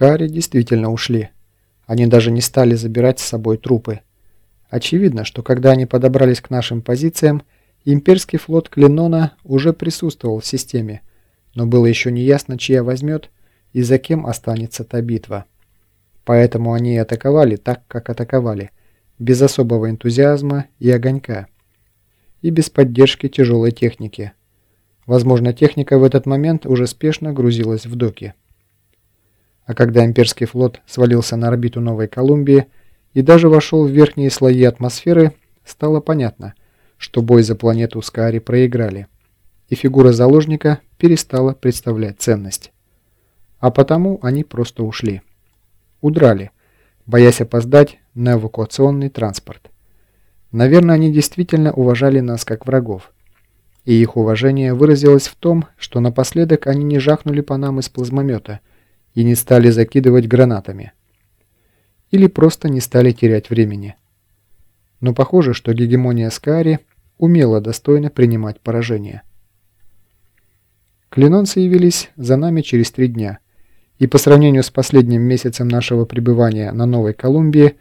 Скари действительно ушли. Они даже не стали забирать с собой трупы. Очевидно, что когда они подобрались к нашим позициям, имперский флот Клинона уже присутствовал в системе, но было еще не ясно, чья возьмет и за кем останется та битва. Поэтому они и атаковали так, как атаковали, без особого энтузиазма и огонька, и без поддержки тяжелой техники. Возможно, техника в этот момент уже спешно грузилась в доки. А когда имперский флот свалился на орбиту Новой Колумбии и даже вошел в верхние слои атмосферы, стало понятно, что бой за планету Скари проиграли, и фигура заложника перестала представлять ценность. А потому они просто ушли. Удрали, боясь опоздать на эвакуационный транспорт. Наверное, они действительно уважали нас как врагов. И их уважение выразилось в том, что напоследок они не жахнули по нам из плазмомета и не стали закидывать гранатами. Или просто не стали терять времени. Но похоже, что гегемония Скари умела достойно принимать поражение. Клинонцы явились за нами через три дня – и по сравнению с последним месяцем нашего пребывания на Новой Колумбии,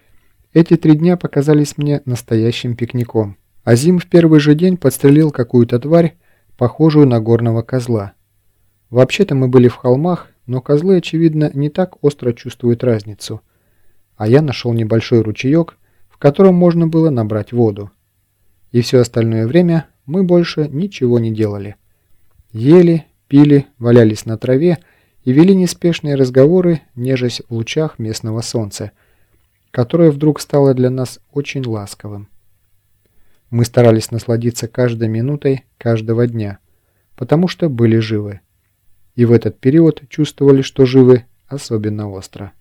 эти три дня показались мне настоящим пикником. Азим в первый же день подстрелил какую-то тварь, похожую на горного козла. Вообще-то мы были в холмах, но козлы, очевидно, не так остро чувствуют разницу. А я нашел небольшой ручеек, в котором можно было набрать воду. И все остальное время мы больше ничего не делали. Ели, пили, валялись на траве и вели неспешные разговоры, нежась в лучах местного солнца, которое вдруг стало для нас очень ласковым. Мы старались насладиться каждой минутой каждого дня, потому что были живы. И в этот период чувствовали, что живы особенно остро.